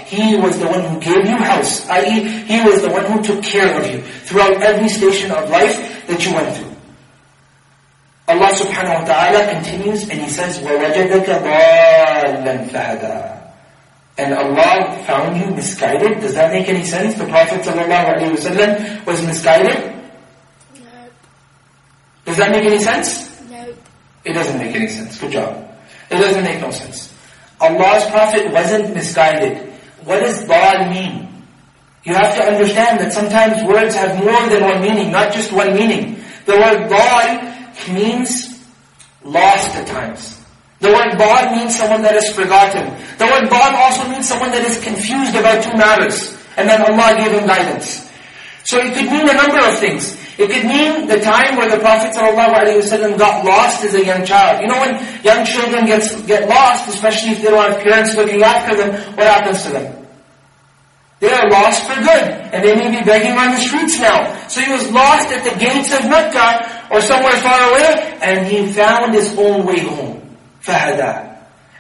He was the one who gave you house, i.e. He was the one who took care of you throughout every station of life that you went through. Allah subhanahu wa ta'ala continues and He says, وَوَجَدَكَ ضَالًّا فَهَدَى And Allah found you misguided. Does that make any sense? The Prophet وسلم, was misguided? No. Does that make any sense? No. It doesn't make any sense. Good job. It doesn't make no sense. Allah's Prophet wasn't misguided. What does dal mean? You have to understand that sometimes words have more than one meaning, not just one meaning. The word dal means lost at times. The word dal means someone that is forgotten. The word dal also means someone that is confused about two matters. And then Allah gave him guidance. So it could mean a number of things. It could mean the time where the Prophet ﷺ got lost as a young child. You know when young children get, get lost, especially if they don't have parents looking after them, what happens to them? They are lost for good. And they may be begging on the streets now. So he was lost at the gates of Mecca or somewhere far away, and he found his own way home. Fahada.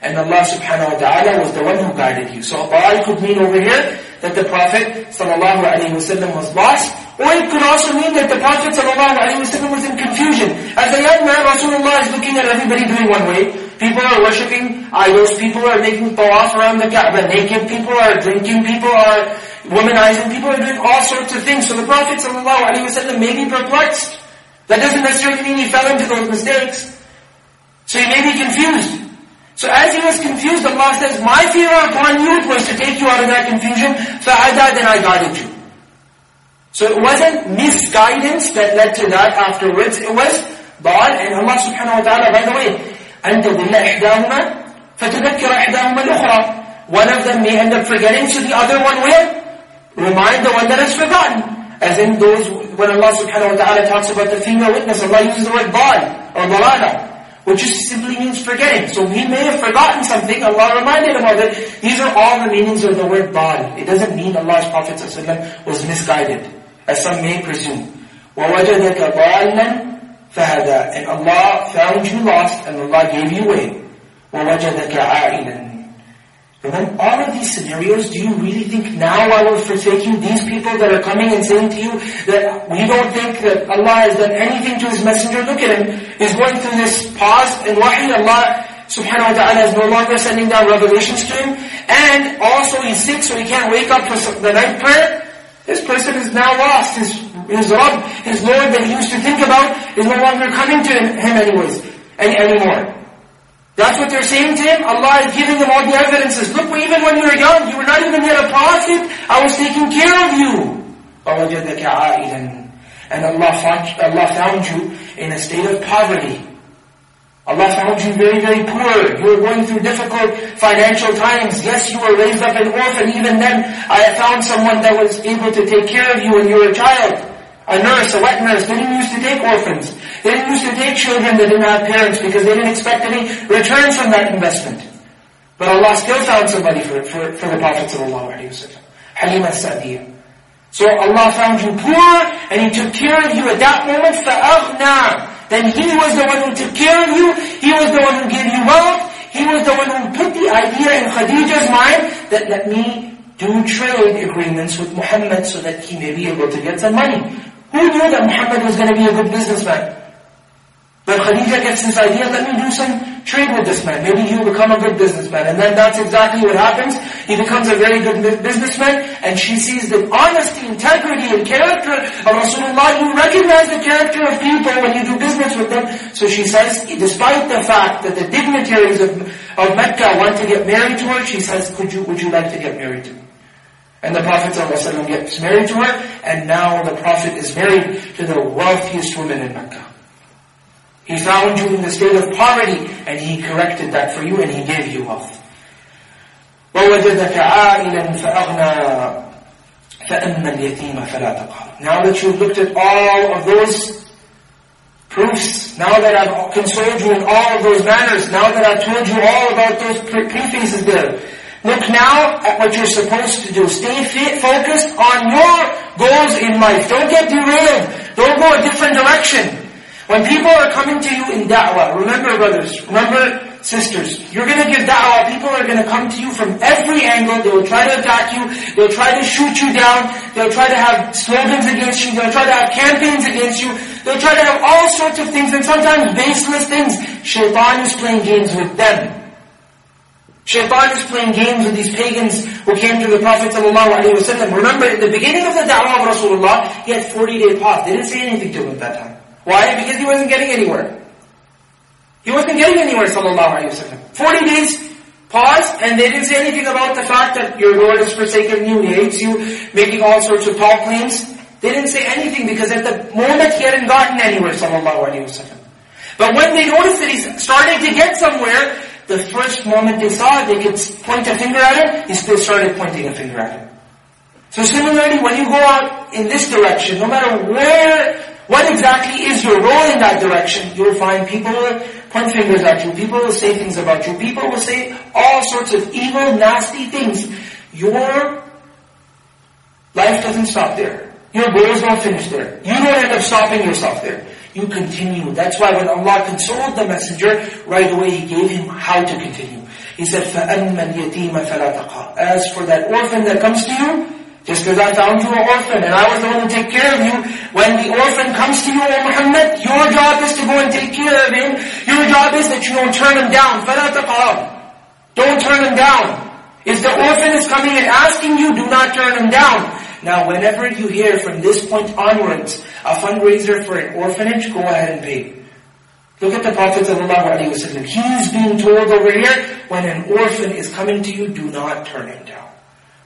And Allah subhanahu wa ta'ala was the one who guided you. So dal could mean over here that the Prophet sallallahu alaihi wasallam was lost, or it could also mean that the Prophet sallallahu alaihi wasallam was in confusion. As a young man, Rasulullah is looking at everybody doing one way, People are worshipping idols. People are making tawaf around the Kaaba. Naked people are drinking. People are womanizing. People are doing all sorts of things. So the Prophet ﷺ may be perplexed. That doesn't necessarily mean he fell into those mistakes. So he may be confused. So as he was confused, Allah says, my fear upon you was to take you out of that confusion, فَعَدَى then I guided you. So it wasn't misguidance that led to that afterwards, it was Dal and Allah subhanahu wa ta'ala, by the way, أَنْ the إِحْدَاهُمَا فَتَذَكِّرَ إِحْدَاهُمَا الْأُخْرَى One of them may end up forgetting, so the other one will remind the one that has forgotten. As in those, when Allah subhanahu wa ta'ala talks about the female witness, Allah uses the word ضال, or ضلالة which just simply means forgetting. So he may have forgotten something, Allah reminded him of it. These are all the meanings of the word bal. It doesn't mean Allah's Prophet ﷺ was misguided, as some may presume. وَوَجَدَكَ ضَالًّا فَهَدَى And Allah found you lost, and Allah gave you way. وَوَجَدَكَ عَائِلًا and then all of these scenarios, do you really think now I will forsake you? These people that are coming and saying to you that we don't think that Allah has done anything to His Messenger, look at him. He's going through this pause and wahi. Allah subhanahu wa ta'ala is no longer sending down revelations to him. And also he's sick so he can't wake up for the night prayer. This person is now lost. His, his Rabb, his Lord that he used to think about is no longer coming to him, him anyways, any, anymore. That's what they're saying to him. Allah is giving them all the evidences. Look, even when you were young, you were not even yet a prophet. I was taking care of you. And Allah found, Allah found you in a state of poverty. Allah found you very, very poor. You were going through difficult financial times. Yes, you were raised up an orphan. Even then, I found someone that was able to take care of you when you were a child. A nurse, a wet nurse. They didn't used to take orphans. They didn't used to take children that didn't have parents because they didn't expect any returns from that investment. But Allah still found somebody for, for, for the Prophet ﷺ. Halima Sa'diyah. So Allah found you poor and He took care of you at that moment. فَأَغْنَى Then He was the one who took care of you. He was the one who gave you wealth. He was the one who put the idea in Khadija's mind that let me do trade agreements with Muhammad so that he may be able to get some money. Who knew that Muhammad was going to be a good businessman? But Khadija gets this idea, let me do some trade with this man. Maybe he'll become a good businessman. And then that's exactly what happens. He becomes a very good businessman, and she sees the honesty, integrity, and character of Rasulullah. You recognize the character of people when you do business with them. So she says, despite the fact that the dignitaries of, of Mecca want to get married to her, she says, could you, would you like to get married to me? And the Prophet ﷺ gets married to her, and now the Prophet is married to the wealthiest woman in Mecca. He found you in the state of poverty, and He corrected that for you, and He gave you wealth. وَوَجَدَكَ عَائِلًا فَأَغْنَى فَأَمَّا الْيَتِيمَ فَلَا تَقْهَرْ Now that you've looked at all of those proofs, now that I've consoled you in all of those manners, now that I've told you all about those prefaces there, Look now at what you're supposed to do. Stay focused on your goals in life. Don't get derailed. Don't go a different direction. When people are coming to you in da'wah, remember brothers, remember sisters, you're going to give da'wah, people are going to come to you from every angle, they will try to attack you, they'll try to shoot you down, they'll try to have slogans against you, they'll try to have campaigns against you, they'll try to have all sorts of things, and sometimes baseless things. Shaitan is playing games with them. Shaitan is playing games with these pagans who came to the Prophet ﷺ. Remember, in the beginning of the da'wah of Rasulullah, he had 40 day pause. They didn't say anything to him at that time. Why? Because he wasn't getting anywhere. He wasn't getting anywhere, sallallahu alayhi wa 40 days pause, and they didn't say anything about the fact that your Lord has forsaken you, He hates you, making all sorts of tall claims. They didn't say anything because at the moment he hadn't gotten anywhere, sallallahu alayhi wa But when they noticed that he's starting to get somewhere, the first moment they saw it, they could point a finger at him, he still started pointing a finger at him. So similarly, when you go out in this direction, no matter where, what exactly is your role in that direction, you'll find people will point fingers at you, people will say things about you, people will say all sorts of evil, nasty things. Your life doesn't stop there. Your goals don't finish there. You don't end up stopping yourself there. You continue. That's why when Allah consoled the messenger, right away He gave him how to continue. He said, فَأَمَّا الْيَتِيمَ فَلَا تَقْهَرْ As for that orphan that comes to you, just because I found you an orphan and I was the one to take care of you, when the orphan comes to you, O Muhammad, your job is to go and take care of him. Your job is that you don't turn him down. فَلَا تَقْهَرْ Don't turn him down. If the orphan is coming and asking you, do not turn him down. Now, whenever you hear from this point onwards, a fundraiser for an orphanage, go ahead and pay. Look at the Prophet ﷺ. He's being told over here, when an orphan is coming to you, do not turn him down.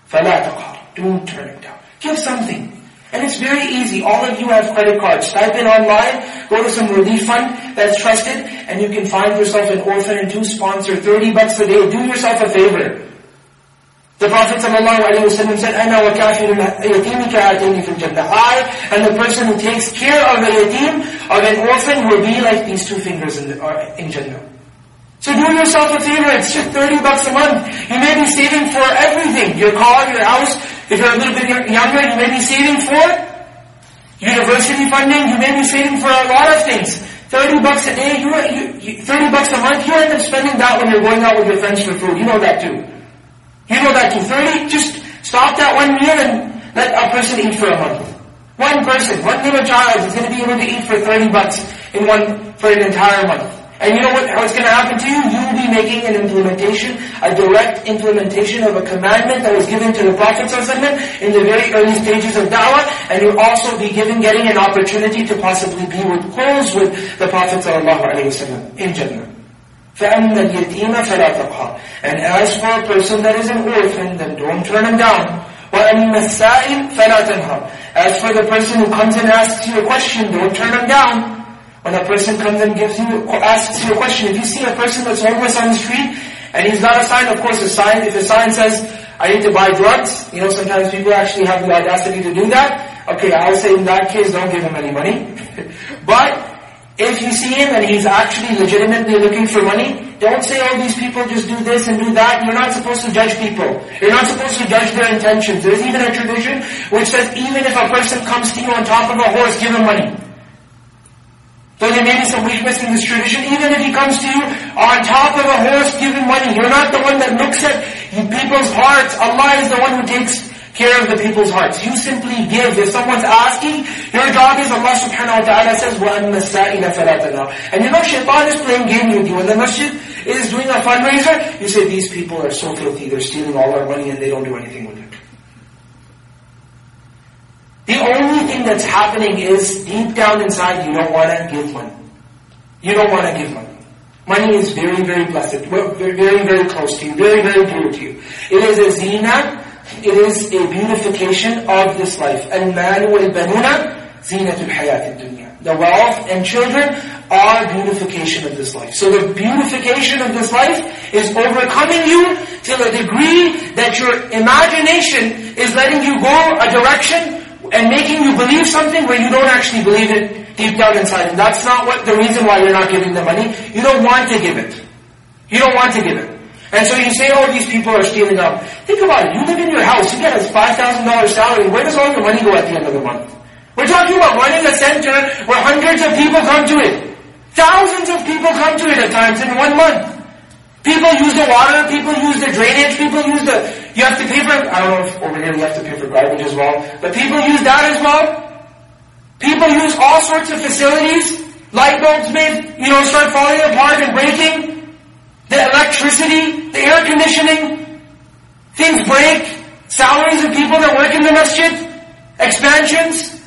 فَلَا تَقْهَرْ Don't turn him down. Give something. And it's very easy. All of you have credit cards. Type in online, go to some relief fund that's trusted, and you can find yourself an orphan and two sponsor 30 bucks a day. Do yourself a favor. The Prophet ﷺ said, أَنَا وَكَافِرُ الْيَتِيمِ كَهَاتَيْنِ فِي الْجَنَّةِ I and the person who takes care of a yatim, of an orphan, will be like these two fingers in, the, uh, in Jannah. So do yourself a favor, it's just 30 bucks a month. You may be saving for everything. Your car, your house. if you're a little bit younger, you may be saving for university funding. You may be saving for a lot of things. 30 bucks a day, you, you, 30 bucks a month, you end up spending that when you're going out with your friends for food. You know that too. You know that to 30, just stop that one meal and let a person eat for a month. One person, one little child is going to be able to eat for 30 bucks in one, for an entire month. And you know what, what's going to happen to you? You will be making an implementation, a direct implementation of a commandment that was given to the Prophet ﷺ in the very early stages of da'wah, and you'll also be given, getting an opportunity to possibly be with, close with the Prophet ﷺ in Jannah. فَأَمَّا الْيَتِيمَ فَلَا تَقْهَرْ And as for a person that is an orphan, then don't turn him down. وَأَمَّا السَّائِلْ فَلَا تَنْهَرْ As for the person who comes and asks you a question, don't turn him down. When a person comes and gives you, asks you a question, if you see a person that's homeless on the street, and he's got a sign, of course a sign, if a sign says, I need to buy drugs, you know, sometimes people actually have the audacity to do that. Okay, I'll say in that case, don't give him any money. but, if you see him and he's actually legitimately looking for money, don't say, oh, these people just do this and do that. You're not supposed to judge people. You're not supposed to judge their intentions. There's even a tradition which says even if a person comes to you on top of a horse, give him money. So there may be some weakness in this tradition. Even if he comes to you on top of a horse, give him money. You're not the one that looks at people's hearts. Allah is the one who takes care of the people's hearts. You simply give. If someone's asking, your job is Allah subhanahu wa ta'ala says, وَأَنَّ السَّائِلَ فَلَا And you know shaitan is playing game with you. When the masjid is doing a fundraiser, you say, these people are so filthy, they're stealing all our money and they don't do anything with it. The only thing that's happening is, deep down inside, you don't want to give money. You don't want to give money. Money is very, very blessed, very, very close to you, very, very dear to you. It is a zina it is a beautification of this life. الْمَالُ وَالْبَنُونَ زِينَةُ الْحَيَاةِ الدُّنْيَا The wealth and children are beautification of this life. So the beautification of this life is overcoming you to a degree that your imagination is letting you go a direction and making you believe something where you don't actually believe it deep down inside. And that's not what the reason why you're not giving the money. You don't want to give it. You don't want to give it. And so you say, oh, these people are stealing up. Think about it. You live in your house. You get a $5,000 salary. Where does all your money go at the end of the month? We're talking about running a center where hundreds of people come to it. Thousands of people come to it at times in one month. People use the water, people use the drainage, people use the, you have to pay for, I don't know if over here you have to pay for garbage as well, but people use that as well. People use all sorts of facilities. Light bulbs may, you know, start falling apart and breaking the electricity, the air conditioning, things break, salaries of people that work in the masjid, expansions,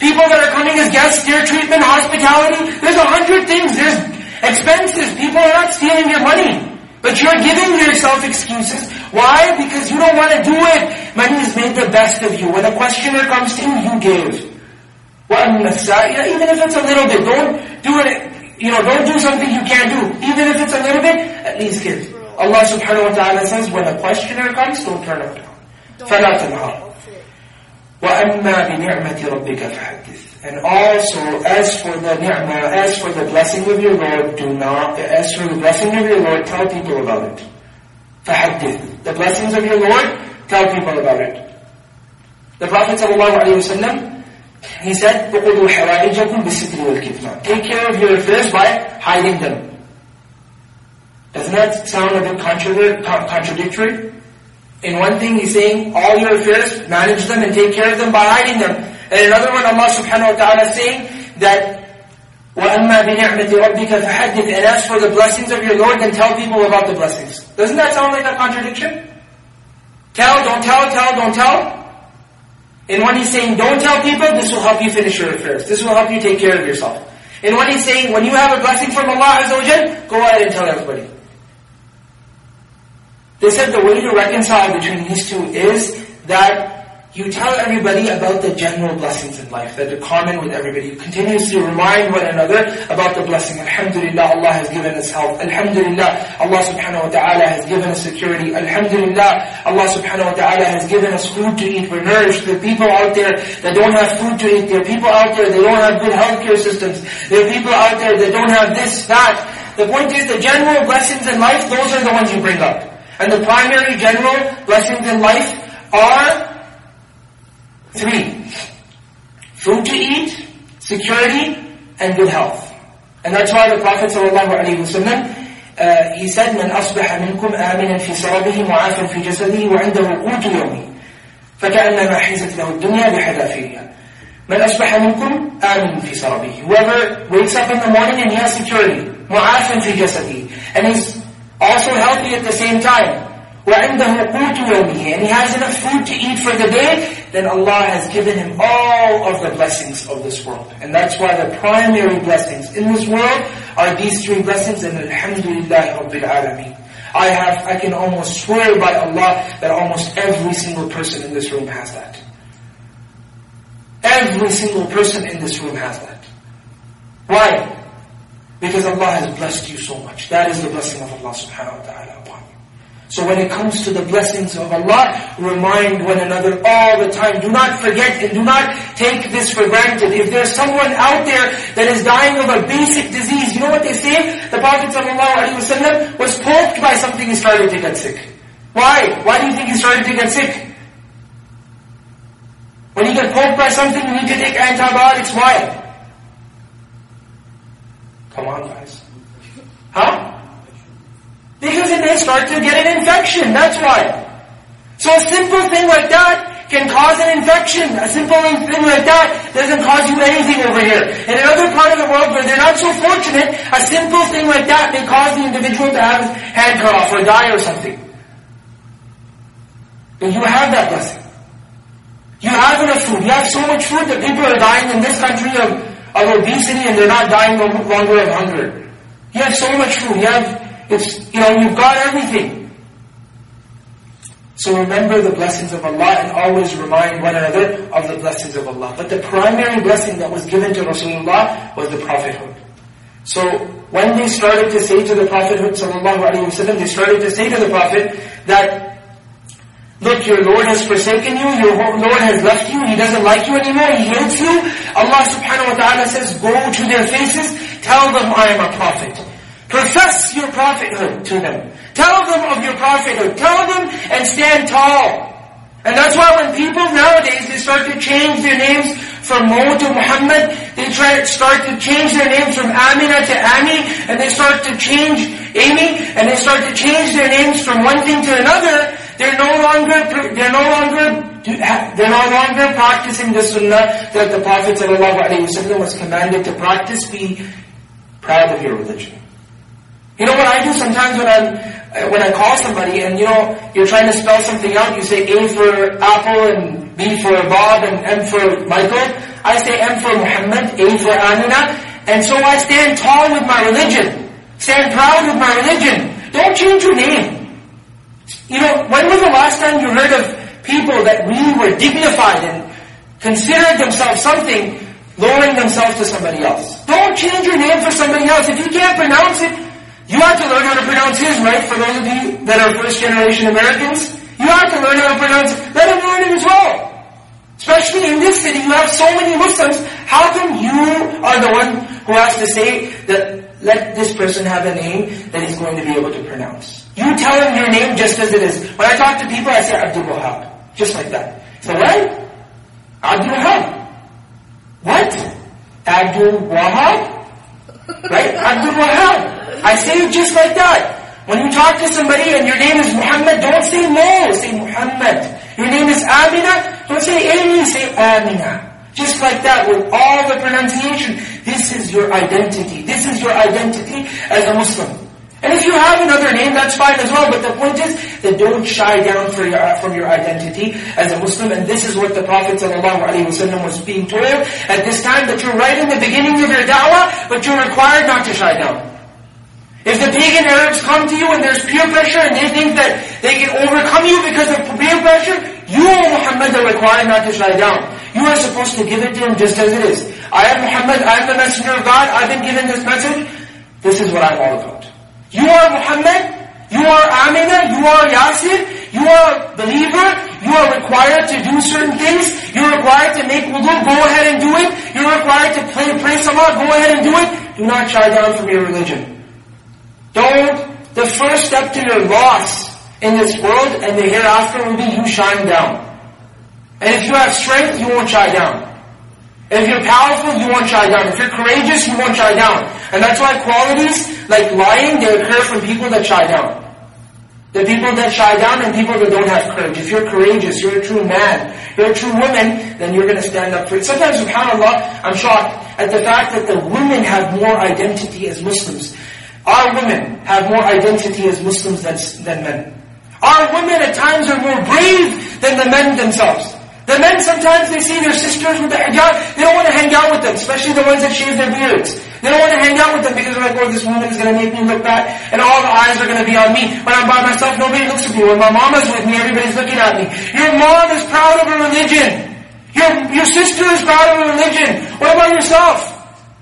people that are coming as guests, their treatment, hospitality. There's a hundred things. There's expenses. People are not stealing your money. But you're giving yourself excuses. Why? Because you don't want to do it. Money has made the best of you. When a questioner comes to you, you give. Even if it's a little bit, don't do it you know, don't do something you can't do. Even if it's a little bit, at least give. Allah subhanahu wa ta'ala says, when a questioner comes, don't turn him down. فَلَا تَنْهَرْ وَأَمَّا بِنِعْمَةِ رَبِّكَ فَحَدِّثْ And also, as for the ni'mah, as for the blessing of your Lord, do not, as for the blessing of your Lord, tell people about it. فَحَدِّثْ The blessings of your Lord, tell people about it. The Prophet ﷺ He said, "اُقُضُوا حَوَائِجَكُمْ بِالسِّتْرِ وَالْكِتْمَانِ Take care of your affairs by hiding them. Doesn't that sound a bit contradictory? In one thing he's saying, all your affairs, manage them and take care of them by hiding them. And in another one, Allah subhanahu wa ta'ala is saying that وَأَمَّا بِنِعْمَةِ رَبِّكَ فَحَدِّثْ And as for the blessings of your Lord, then tell people about the blessings. Doesn't that sound like a contradiction? Tell, don't tell, tell, don't tell. And when he's saying don't tell people, this will help you finish your affairs. This will help you take care of yourself. And when he's saying when you have a blessing from Allah Azza wa go ahead and tell everybody. They said the way to reconcile between these two is that you tell everybody about the general blessings in life that are common with everybody. You continuously remind one another about the blessing. Alhamdulillah, Allah has given us health. Alhamdulillah, Allah subhanahu wa ta'ala has given us security. Alhamdulillah, Allah subhanahu wa ta'ala has given us food to eat. We're nourished. There are people out there that don't have food to eat. There are people out there that don't have good healthcare systems. There are people out there that don't have this, that. The point is the general blessings in life, those are the ones you bring up. And the primary general blessings in life are Three, food to eat, security, and good health. And that's why the Prophet ﷺ, uh, he said, من أصبح منكم آمنا في سربه معافا في جسده وعنده قوت يومه فكأنما حيزت له الدنيا بحذافيرها من أصبح منكم آمن في سربه Whoever wakes up in the morning and he has security معافا في جسده and he's also healthy at the same time وعنده قوت يومه and he has enough food to eat for the day then Allah has given him all of the blessings of this world. And that's why the primary blessings in this world are these three blessings and Alhamdulillah Rabbil Alameen. I have, I can almost swear by Allah that almost every single person in this room has that. Every single person in this room has that. Why? Because Allah has blessed you so much. That is the blessing of Allah subhanahu wa ta'ala. So when it comes to the blessings of Allah, remind one another all the time. Do not forget and do not take this for granted. If there's someone out there that is dying of a basic disease, you know what they say? The Prophet ﷺ was poked by something he started to get sick. Why? Why do you think he started to get sick? When you get poked by something, you need to take antibiotics. Why? Come on, guys. Huh? Because it may start to get an infection, that's why. So a simple thing like that can cause an infection. A simple thing like that doesn't cause you anything over here. In another part of the world where they're not so fortunate, a simple thing like that may cause the individual to have his hand cut off or die or something. But you have that blessing. You have enough food. You have so much food that people are dying in this country of, of obesity and they're not dying no longer of hunger. You have so much food. You have you know, you've got everything. So remember the blessings of Allah and always remind one another of the blessings of Allah. But the primary blessing that was given to Rasulullah was the prophethood. So when they started to say to the Prophethood sallallahu they started to say to the Prophet that Look, your Lord has forsaken you, your Lord has left you, He doesn't like you anymore, He hates you. Allah subhanahu wa ta'ala says, go to their faces, tell them I am a prophet. Profess your prophethood to them. Tell them of your prophethood. Tell them and stand tall. And that's why when people nowadays, they start to change their names from Mo to Muhammad, they try to start to change their names from Amina to Ami, and they start to change Amy, and they start to change their names from one thing to another, they're no longer, they're no longer, they're no longer practicing the sunnah that the Prophet ﷺ was commanded to practice. Be proud of your religion. You know what I do sometimes when I'm when I call somebody and you know you're trying to spell something out, you say A for Apple and B for Bob and M for Michael. I say M for Muhammad, A for Amina, and so I stand tall with my religion, stand proud with my religion. Don't change your name. You know, when was the last time you heard of people that really were dignified and considered themselves something, lowering themselves to somebody else? Don't change your name for somebody else. If you can't pronounce it, you have to learn how to pronounce his, right? For those of you that are first generation Americans, you have to learn how to pronounce. Let him learn it as well. Especially in this city, you have so many Muslims. How come you are the one who has to say that let this person have a name that he's going to be able to pronounce? You tell him your name just as it is. When I talk to people, I say Abdul Wahab. Just like that. So what? Abdul Wahab. What? Abdul Wahab? Right? Abdul Wahab. I say it just like that. When you talk to somebody and your name is Muhammad, don't say no, say Muhammad. Your name is Amina, don't say Amy, say Amina. Just like that, with all the pronunciation, this is your identity. This is your identity as a Muslim. And if you have another name, that's fine as well. But the point is that don't shy down your, from your identity as a Muslim. And this is what the Prophet ﷺ was being told at this time, that you're right in the beginning of your da'wah, but you're required not to shy down. If the pagan Arabs come to you and there's peer pressure and they think that they can overcome you because of peer pressure, you, Muhammad, are required not to shy down. You are supposed to give it to him just as it is. I am Muhammad, I am the messenger of God, I've been given this message. This is what I'm all about. You are Muhammad, you are Amina, you are Yasir, you are a believer, you are required to do certain things, you're required to make wudu, go ahead and do it, you're required to pray, pray salah, go ahead and do it. Do not shy down from your religion. Don't, the first step to your loss in this world and the hereafter will be you shying down. And if you have strength, you won't shy down. If you're powerful, you won't shy down. If you're courageous, you won't shy down. And that's why qualities like lying, they occur from people that shy down. The people that shy down and people that don't have courage. If you're courageous, you're a true man, you're a true woman, then you're going to stand up for it. Sometimes, subhanAllah, I'm shocked at the fact that the women have more identity as Muslims. Our women have more identity as Muslims than, than men. Our women at times are more brave than the men themselves. The men sometimes they see their sisters with the hijab, they don't want to hang out with them, especially the ones that shave their beards. They don't want to hang out with them because they're like, oh, this woman is going to make me look bad, and all the eyes are going to be on me. When I'm by myself, nobody looks at me. When my mama's with me, everybody's looking at me. Your mom is proud of her religion. Your, your sister is proud of her religion. What about yourself?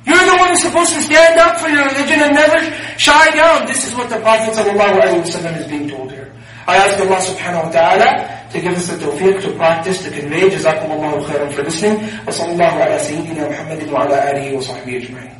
You're the one who's supposed to stand up for your religion and never shy down. This is what the Prophet ﷺ is being told here. I ask Allah subhanahu wa ta'ala to give us the tawfiq to practice, to convey. Jazakum Allahu khairan for listening. Wa sallallahu ala sayyidina Muhammadin wa ala alihi wa sahbihi ajma'in.